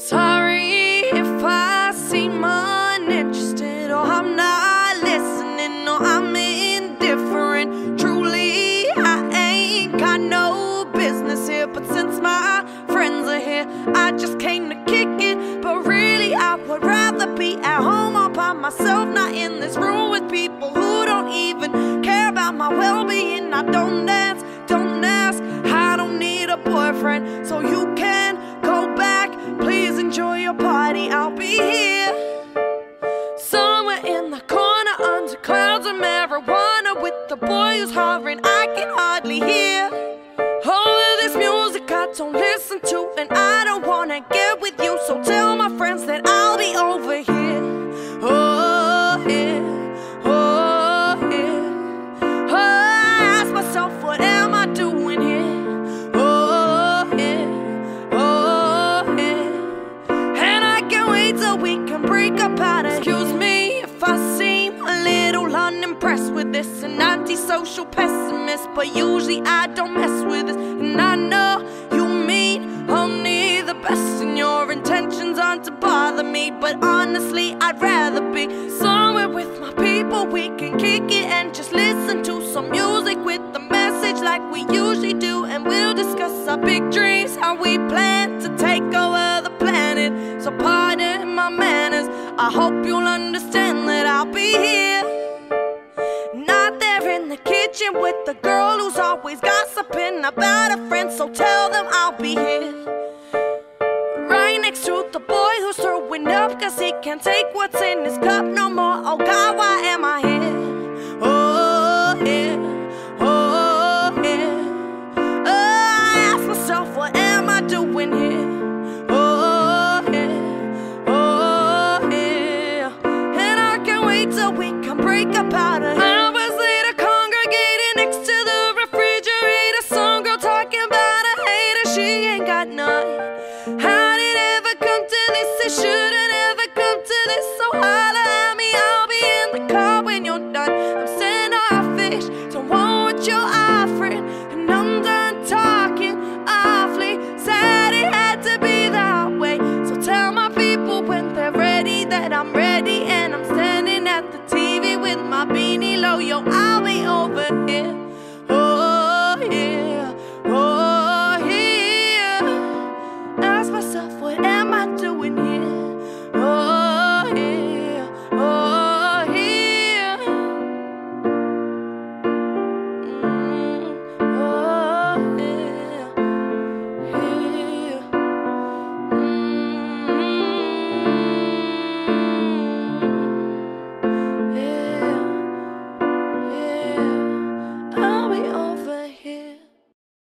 sorry if I seem uninterested or I'm not listening or I'm indifferent. Truly, I ain't got no business here, but since my friends are here, I just came to kick it. But really, I would rather be at home all by myself, not in this room with people who don't even care about my well being. I don't dance, don't ask, I don't need a boyfriend, so of marijuana with the boy who's hovering, I can hardly hear. All of this music I don't listen to, and I don't wanna get with you. So tell my friends that I'll be over here. Oh, yeah, oh, yeah. Oh, I ask myself, what am I doing here? Oh, yeah, oh, yeah. And I can't wait till we can break up An antisocial pessimist But usually I don't mess with this And I know you mean only the best And your intentions aren't to bother me But honestly I'd rather be somewhere with my people. We can kick it and just listen to some music With the message like we usually do And we'll discuss our big dreams How we plan to take over the planet. So pardon my manners. I hope you'll understand the girl who's always gossiping about a friend So tell them I'll be here. Right next to the boy who's throwing up Cause he can't take what's in his cup no more. Oh God, why am I here? Oh yeah, oh yeah. Oh, I ask myself, what am I doing here? Oh yeah, oh yeah. And I can't wait till we can break up none how did it ever come to this? It shouldn't ever come to this. So holla at me, I'll be in the car when you're done. I'm standoffish, don't want what you're offering, and I'm done talking awfully. Said it had to be that way. So tell my people when they're ready that I'm ready,